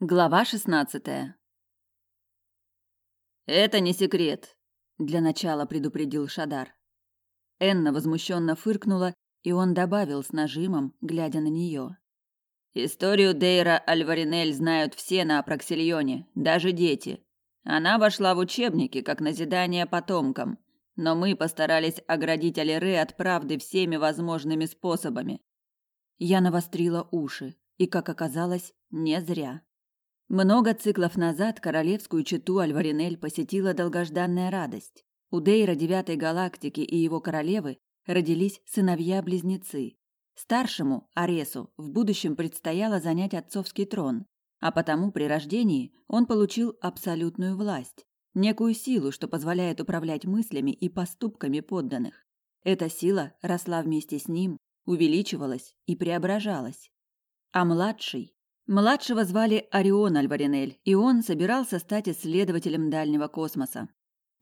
Глава шестнадцатая. Это не секрет, для начала предупредил Шадар. Энна возмущенно фыркнула, и он добавил с нажимом, глядя на нее. Историю Дейра Альваринель знают все на Апраксильоне, даже дети. Она вошла в учебники как назидание потомкам, но мы постарались оградить Алире от правды всеми возможными способами. Я навострила уши, и, как оказалось, не зря. Много циклов назад королевскую чету Альваринель посетила долгожданная радость. У Дейра девятой галактики и его королевы родились сыновья-близнецы. Старшему, Аресу, в будущем предстояло занять отцовский трон, а потому при рождении он получил абсолютную власть, некую силу, что позволяет управлять мыслями и поступками подданных. Эта сила росла вместе с ним, увеличивалась и преображалась. А младший, Младшего звали Орион Альваринель, и он собирался стать исследователем дальнего космоса.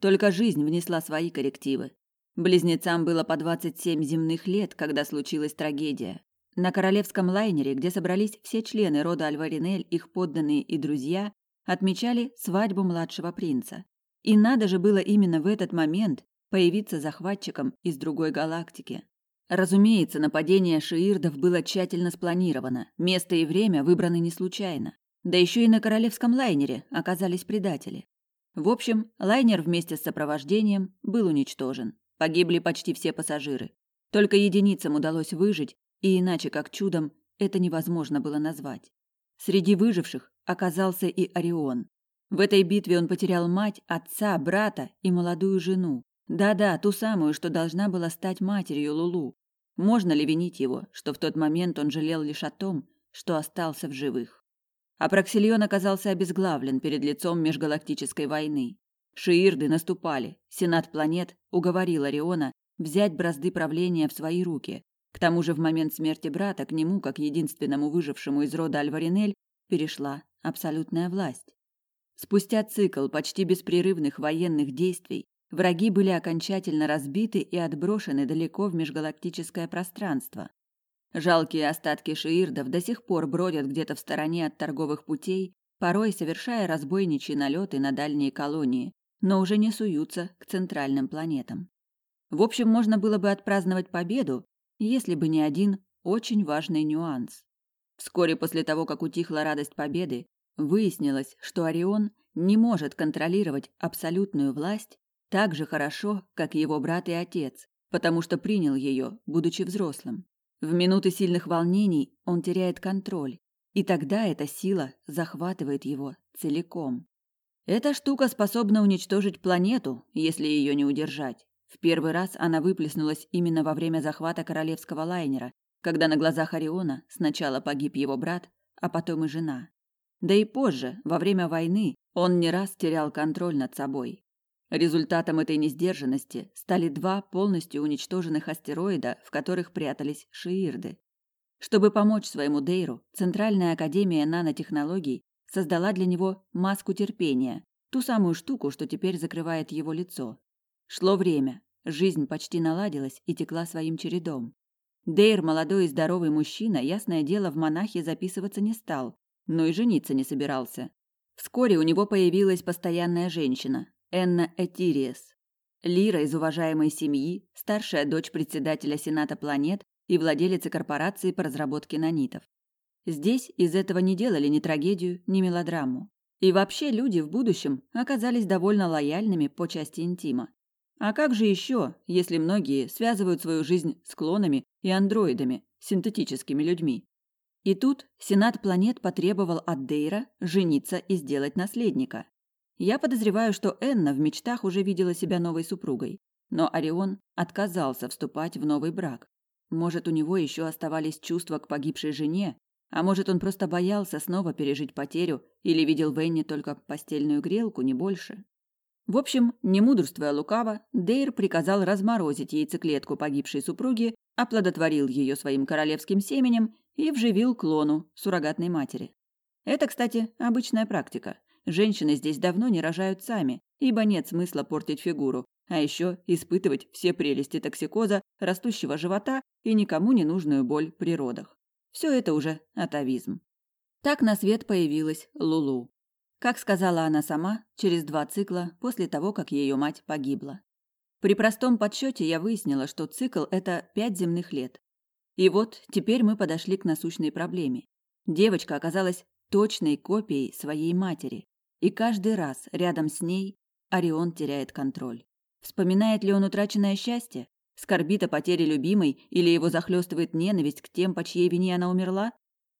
Только жизнь внесла свои коррективы. Близнецам было по 27 земных лет, когда случилась трагедия. На королевском лайнере, где собрались все члены рода Альваринель, их подданные и друзья, отмечали свадьбу младшего принца. И надо же было именно в этот момент появиться захватчиком из другой галактики. Разумеется, нападение шиирдов было тщательно спланировано, место и время выбраны не случайно. Да еще и на королевском лайнере оказались предатели. В общем, лайнер вместе с сопровождением был уничтожен. Погибли почти все пассажиры. Только единицам удалось выжить, и иначе как чудом это невозможно было назвать. Среди выживших оказался и Орион. В этой битве он потерял мать, отца, брата и молодую жену. Да-да, ту самую, что должна была стать матерью Лулу. Можно ли винить его, что в тот момент он жалел лишь о том, что остался в живых? А Проксильон оказался обезглавлен перед лицом межгалактической войны. Шиирды наступали. Сенат планет уговорил Ориона взять бразды правления в свои руки. К тому же в момент смерти брата к нему, как единственному выжившему из рода Альваринель, перешла абсолютная власть. Спустя цикл почти беспрерывных военных действий Враги были окончательно разбиты и отброшены далеко в межгалактическое пространство. Жалкие остатки шиирдов до сих пор бродят где-то в стороне от торговых путей, порой совершая разбойничьи налеты на дальние колонии, но уже не суются к центральным планетам. В общем, можно было бы отпраздновать победу, если бы не один очень важный нюанс. Вскоре после того, как утихла радость победы, выяснилось, что Орион не может контролировать абсолютную власть так же хорошо, как его брат и отец, потому что принял ее, будучи взрослым. В минуты сильных волнений он теряет контроль, и тогда эта сила захватывает его целиком. Эта штука способна уничтожить планету, если ее не удержать. В первый раз она выплеснулась именно во время захвата королевского лайнера, когда на глазах Ориона сначала погиб его брат, а потом и жена. Да и позже, во время войны, он не раз терял контроль над собой. Результатом этой несдержанности стали два полностью уничтоженных астероида, в которых прятались шиирды. Чтобы помочь своему Дейру, Центральная академия нанотехнологий создала для него маску терпения, ту самую штуку, что теперь закрывает его лицо. Шло время, жизнь почти наладилась и текла своим чередом. Дейр, молодой и здоровый мужчина, ясное дело, в монахи записываться не стал, но и жениться не собирался. Вскоре у него появилась постоянная женщина, Энна Этириес. Лира из уважаемой семьи, старшая дочь председателя Сената планет и владелица корпорации по разработке нанитов. Здесь из этого не делали ни трагедию, ни мелодраму. И вообще люди в будущем оказались довольно лояльными по части интима. А как же еще, если многие связывают свою жизнь с клонами и андроидами, синтетическими людьми? И тут Сенат планет потребовал от Дейра жениться и сделать наследника. Я подозреваю, что Энна в мечтах уже видела себя новой супругой, но Орион отказался вступать в новый брак. Может, у него еще оставались чувства к погибшей жене, а может, он просто боялся снова пережить потерю или видел в Энне только постельную грелку, не больше. В общем, не мудрствуя лукаво, Дейр приказал разморозить яйцеклетку погибшей супруги, оплодотворил ее своим королевским семенем и вживил клону, суррогатной матери. Это, кстати, обычная практика. Женщины здесь давно не рожают сами, ибо нет смысла портить фигуру, а еще испытывать все прелести токсикоза, растущего живота и никому не нужную боль при родах. Все это уже атовизм. Так на свет появилась Лулу. Как сказала она сама, через два цикла после того, как ее мать погибла. При простом подсчете я выяснила, что цикл – это пять земных лет. И вот теперь мы подошли к насущной проблеме. Девочка оказалась точной копией своей матери, и каждый раз рядом с ней Орион теряет контроль. Вспоминает ли он утраченное счастье? Скорбит о потере любимой или его захлестывает ненависть к тем, по чьей вине она умерла?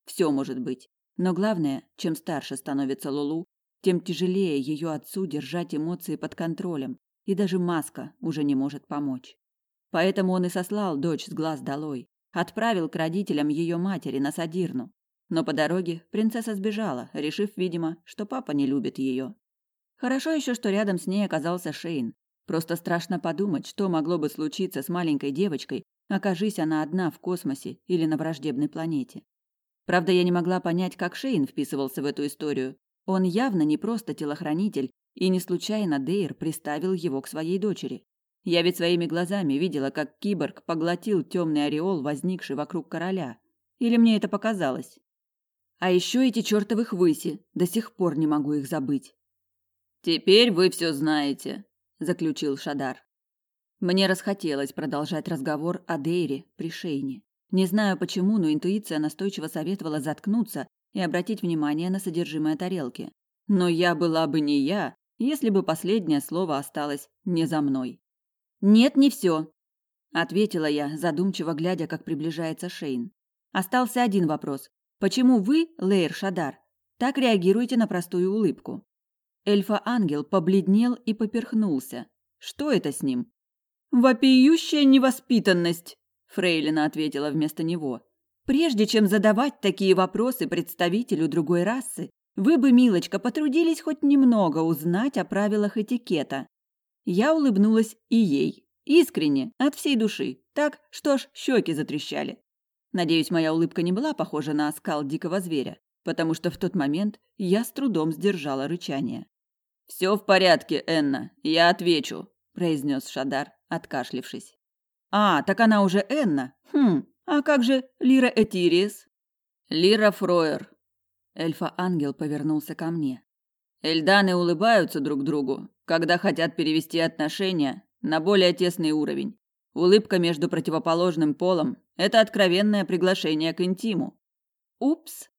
Все может быть. Но главное, чем старше становится Лулу, тем тяжелее ее отцу держать эмоции под контролем, и даже маска уже не может помочь. Поэтому он и сослал дочь с глаз долой, отправил к родителям ее матери на Садирну. Но по дороге принцесса сбежала, решив, видимо, что папа не любит ее. Хорошо еще, что рядом с ней оказался Шейн. Просто страшно подумать, что могло бы случиться с маленькой девочкой, окажись она одна в космосе или на враждебной планете. Правда, я не могла понять, как Шейн вписывался в эту историю. Он явно не просто телохранитель, и не случайно Дейр приставил его к своей дочери. Я ведь своими глазами видела, как киборг поглотил темный ореол, возникший вокруг короля. Или мне это показалось? А еще эти чертовых выси, до сих пор не могу их забыть. «Теперь вы все знаете», – заключил Шадар. Мне расхотелось продолжать разговор о Дейре при Шейне. Не знаю почему, но интуиция настойчиво советовала заткнуться и обратить внимание на содержимое тарелки. Но я была бы не я, если бы последнее слово осталось не за мной. «Нет, не все», – ответила я, задумчиво глядя, как приближается Шейн. Остался один вопрос. Почему вы, Лейр Шадар, так реагируете на простую улыбку? Эльфа-ангел побледнел и поперхнулся. Что это с ним? «Вопиющая невоспитанность!» Фрейлина ответила вместо него. Прежде чем задавать такие вопросы представителю другой расы, вы бы, милочка, потрудились хоть немного узнать о правилах этикета. Я улыбнулась и ей, искренне, от всей души, так, что ж щеки затрещали. Надеюсь, моя улыбка не была похожа на оскал дикого зверя, потому что в тот момент я с трудом сдержала рычание. «Все в порядке, Энна, я отвечу», – произнес Шадар, откашлившись. А, так она уже Энна. Хм, а как же Лира Этириес? Лира Фроер. Эльфа-ангел повернулся ко мне. Эльданы улыбаются друг другу, когда хотят перевести отношения на более тесный уровень. Улыбка между противоположным полом – это откровенное приглашение к интиму. Упс.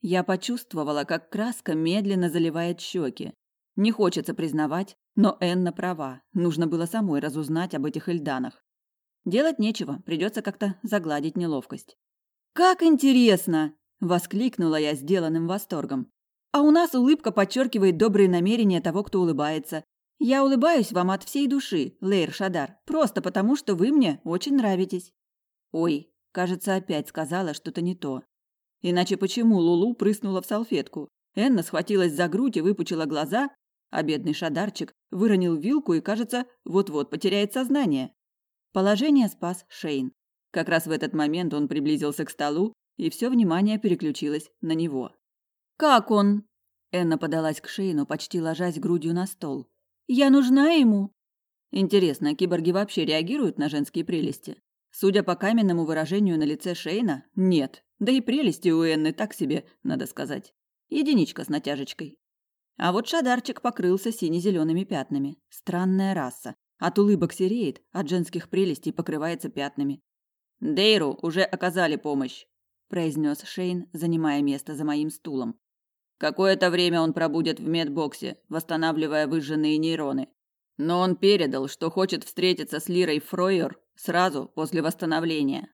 Я почувствовала, как краска медленно заливает щеки. Не хочется признавать, но Энна права. Нужно было самой разузнать об этих эльданах. Делать нечего, придется как-то загладить неловкость. «Как интересно!» – воскликнула я сделанным восторгом. «А у нас улыбка подчеркивает добрые намерения того, кто улыбается. Я улыбаюсь вам от всей души, Лейр Шадар, просто потому, что вы мне очень нравитесь». Ой, кажется, опять сказала что-то не то. Иначе почему Лулу прыснула в салфетку? Энна схватилась за грудь и выпучила глаза, а бедный Шадарчик выронил вилку и, кажется, вот-вот потеряет сознание. Положение спас Шейн. Как раз в этот момент он приблизился к столу, и все внимание переключилось на него. «Как он?» Энна подалась к Шейну, почти ложась грудью на стол. «Я нужна ему?» Интересно, киборги вообще реагируют на женские прелести? Судя по каменному выражению на лице Шейна, нет. Да и прелести у Энны так себе, надо сказать. Единичка с натяжечкой. А вот Шадарчик покрылся сине-зелеными пятнами. Странная раса. От улыбок сереет, от женских прелестей покрывается пятнами. «Дейру уже оказали помощь», – произнес Шейн, занимая место за моим стулом. «Какое-то время он пробудет в медбоксе, восстанавливая выжженные нейроны. Но он передал, что хочет встретиться с Лирой Фройер сразу после восстановления».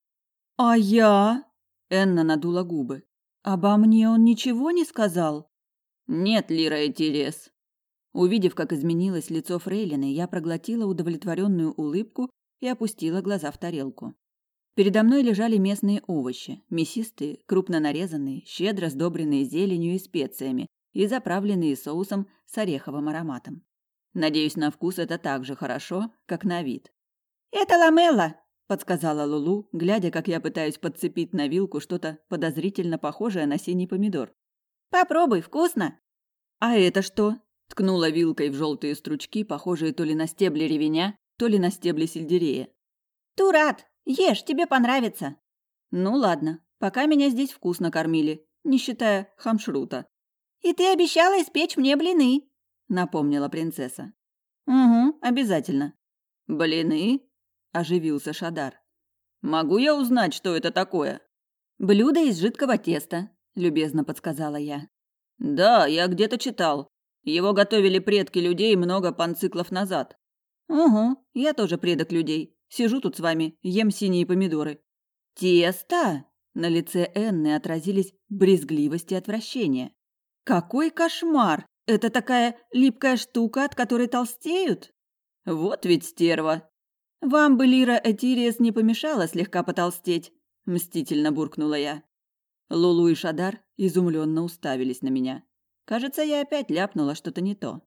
«А я?» – Энна надула губы. «Обо мне он ничего не сказал?» «Нет, Лира Этирес, Увидев, как изменилось лицо Фрейлины, я проглотила удовлетворенную улыбку и опустила глаза в тарелку. Передо мной лежали местные овощи, мясистые, крупно нарезанные, щедро сдобренные зеленью и специями и заправленные соусом с ореховым ароматом. Надеюсь, на вкус это так же хорошо, как на вид. «Это ламелла!» – подсказала Лулу, глядя, как я пытаюсь подцепить на вилку что-то подозрительно похожее на синий помидор. «Попробуй, вкусно!» «А это что?» Ткнула вилкой в желтые стручки, похожие то ли на стебли ревеня, то ли на стебли сельдерея. «Турат, ешь, тебе понравится!» «Ну ладно, пока меня здесь вкусно кормили. не считая хамшрута. «И ты обещала испечь мне блины», — напомнила принцесса. «Угу, обязательно». «Блины?» – оживился Шадар. «Могу я узнать, что это такое?» «Блюдо из жидкого теста», – любезно подсказала я. «Да, я где-то читал. Его готовили предки людей много панциклов назад». «Угу, я тоже предок людей. Сижу тут с вами, ем синие помидоры». «Тесто?» На лице Энны отразились брезгливость и отвращение. «Какой кошмар! Это такая липкая штука, от которой толстеют?» «Вот ведь стерва!» «Вам бы, Лира Этириес, не помешала слегка потолстеть?» – мстительно буркнула я. Лулу и Шадар изумленно уставились на меня. Кажется, я опять ляпнула что-то не то.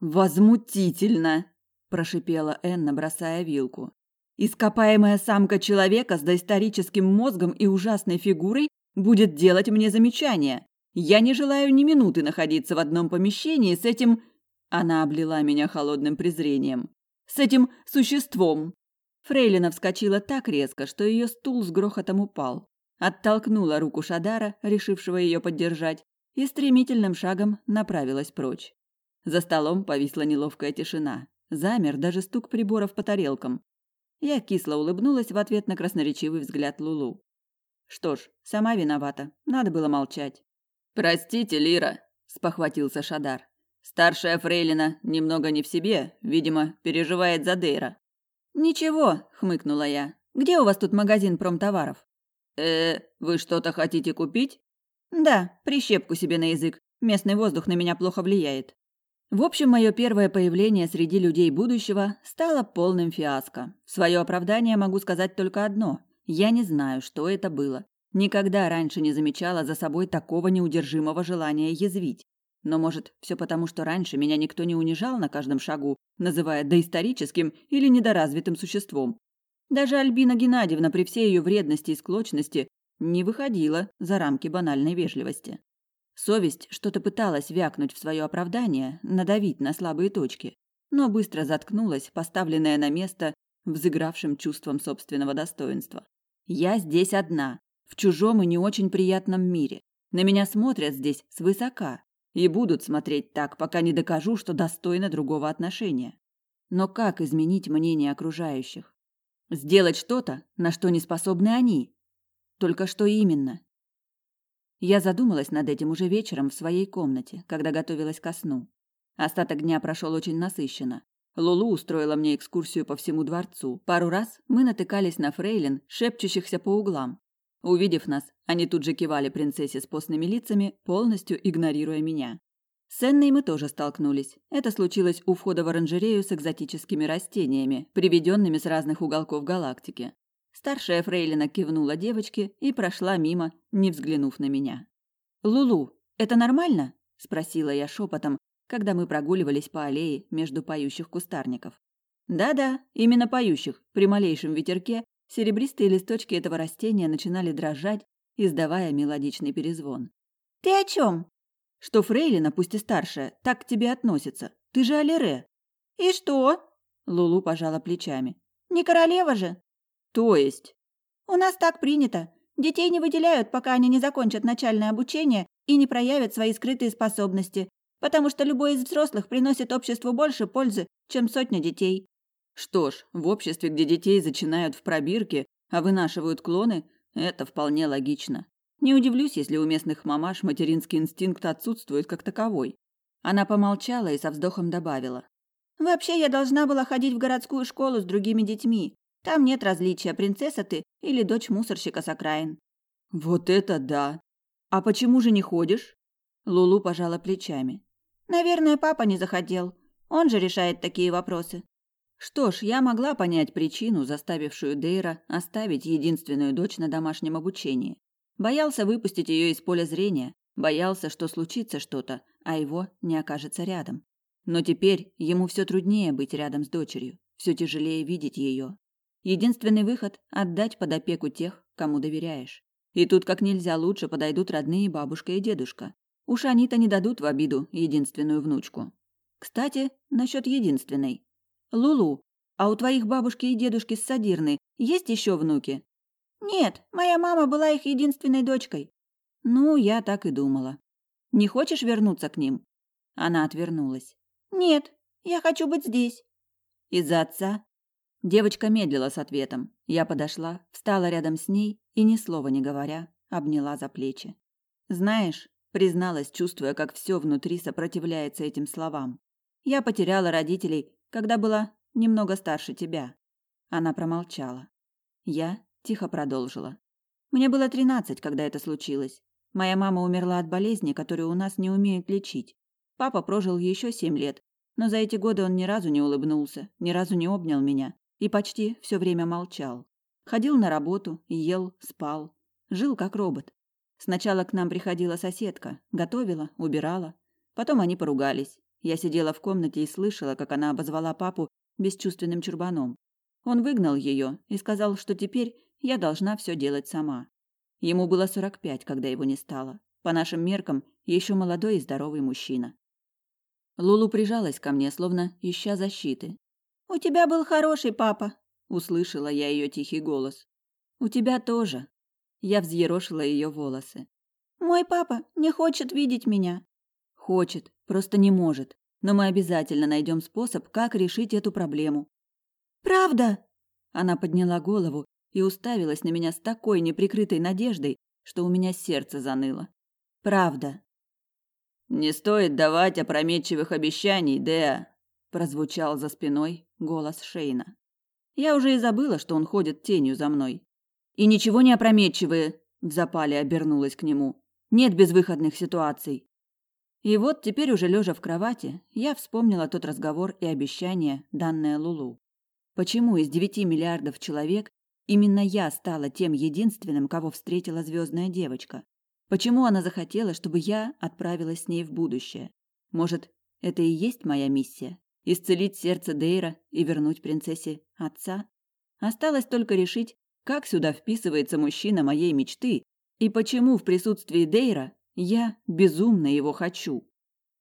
«Возмутительно!» – прошипела Энна, бросая вилку. «Ископаемая самка человека с доисторическим мозгом и ужасной фигурой будет делать мне замечания. Я не желаю ни минуты находиться в одном помещении с этим...» Она облила меня холодным презрением. «С этим существом!» Фрейлина вскочила так резко, что ее стул с грохотом упал. Оттолкнула руку Шадара, решившего ее поддержать, и стремительным шагом направилась прочь. За столом повисла неловкая тишина. Замер даже стук приборов по тарелкам. Я кисло улыбнулась в ответ на красноречивый взгляд Лулу. Что ж, сама виновата. Надо было молчать. Простите, Лира, спохватился Шадар. Старшая фрейлина немного не в себе, видимо, переживает за Дейра. Ничего, хмыкнула я. Где у вас тут магазин промтоваров? Э, вы что-то хотите купить? Да, прищепку себе на язык. Местный воздух на меня плохо влияет. В общем, мое первое появление среди людей будущего стало полным фиаско. В свое оправдание могу сказать только одно. Я не знаю, что это было. Никогда раньше не замечала за собой такого неудержимого желания язвить. Но, может, все потому, что раньше меня никто не унижал на каждом шагу, называя доисторическим или недоразвитым существом. Даже Альбина Геннадьевна при всей ее вредности и склочности не выходила за рамки банальной вежливости. Совесть что-то пыталась вякнуть в свое оправдание, надавить на слабые точки, но быстро заткнулась, поставленная на место взыгравшим чувством собственного достоинства. Я здесь одна, в чужом и не очень приятном мире. На меня смотрят здесь свысока и будут смотреть так, пока не докажу, что достойна другого отношения. Но как изменить мнение окружающих? Сделать что-то, на что не способны они? Только что именно? Я задумалась над этим уже вечером в своей комнате, когда готовилась ко сну. Остаток дня прошел очень насыщенно. Лулу устроила мне экскурсию по всему дворцу. Пару раз мы натыкались на фрейлин, шепчущихся по углам. Увидев нас, они тут же кивали принцессе с постными лицами, полностью игнорируя меня. С Энной мы тоже столкнулись. Это случилось у входа в оранжерею с экзотическими растениями, приведенными с разных уголков галактики. Старшая фрейлина кивнула девочке и прошла мимо, не взглянув на меня. «Лулу, это нормально?» – спросила я шепотом, когда мы прогуливались по аллее между поющих кустарников. Да-да, именно поющих. При малейшем ветерке серебристые листочки этого растения начинали дрожать, издавая мелодичный перезвон. «Ты о чем? «Что фрейлина, пусть и старшая, так к тебе относится. Ты же Алире». «И что?» Лулу пожала плечами. «Не королева же?» То есть? У нас так принято. Детей не выделяют, пока они не закончат начальное обучение и не проявят свои скрытые способности, потому что любой из взрослых приносит обществу больше пользы, чем сотня детей. Что ж, в обществе, где детей зачинают в пробирке, а вынашивают клоны, это вполне логично. Не удивлюсь, если у местных мамаш материнский инстинкт отсутствует как таковой. Она помолчала и со вздохом добавила. «Вообще я должна была ходить в городскую школу с другими детьми, там нет различия, принцесса ты или дочь мусорщика с окраин. Вот это да. А почему же не ходишь? Лулу пожала плечами. Наверное, папа не захотел. Он же решает такие вопросы. Что ж, я могла понять причину, заставившую Дейра оставить единственную дочь на домашнем обучении. Боялся выпустить ее из поля зрения, боялся, что случится что-то, а его не окажется рядом. Но теперь ему все труднее быть рядом с дочерью, все тяжелее видеть ее. Единственный выход – отдать под опеку тех, кому доверяешь. И тут как нельзя лучше подойдут родные бабушка и дедушка. Уж они-то не дадут в обиду единственную внучку. Кстати, насчет единственной. Лулу, а у твоих бабушки и дедушки с Садирны есть еще внуки? Нет, моя мама была их единственной дочкой. Ну, я так и думала. Не хочешь вернуться к ним? Она отвернулась. Нет, я хочу быть здесь. Из-за отца? Девочка медлила с ответом. Я подошла, встала рядом с ней и ни слова не говоря, обняла за плечи. Знаешь, призналась, чувствуя, как все внутри сопротивляется этим словам. Я потеряла родителей, когда была немного старше тебя. Она промолчала. Я тихо продолжила. Мне было тринадцать, когда это случилось. Моя мама умерла от болезни, которую у нас не умеют лечить. Папа прожил еще семь лет, но за эти годы он ни разу не улыбнулся, ни разу не обнял меня и почти все время молчал. Ходил на работу, ел, спал, жил как робот. Сначала к нам приходила соседка, готовила, убирала. Потом они поругались. Я сидела в комнате и слышала, как она обозвала папу бесчувственным чурбаном. Он выгнал ее и сказал, что теперь я должна все делать сама. Ему было сорок пять, когда его не стало. По нашим меркам, еще молодой и здоровый мужчина. Лулу прижалась ко мне, словно ища защиты. «У тебя был хороший папа», — услышала я ее тихий голос. «У тебя тоже». Я взъерошила ее волосы. «Мой папа не хочет видеть меня». «Хочет, просто не может. Но мы обязательно найдем способ, как решить эту проблему». «Правда?» Она подняла голову и уставилась на меня с такой неприкрытой надеждой, что у меня сердце заныло. «Правда». «Не стоит давать опрометчивых обещаний, Деа», прозвучал за спиной голос Шейна. Я уже и забыла, что он ходит тенью за мной. И ничего не опрометчивые, в запале обернулась к нему. Нет безвыходных ситуаций. И вот теперь уже лежа в кровати, я вспомнила тот разговор и обещание, данное Лулу. Почему из девяти миллиардов человек именно я стала тем единственным, кого встретила звездная девочка? Почему она захотела, чтобы я отправилась с ней в будущее? Может, это и есть моя миссия? Исцелить сердце Дейра и вернуть принцессе отца? Осталось только решить, как сюда вписывается мужчина моей мечты и почему в присутствии Дейра я безумно его хочу.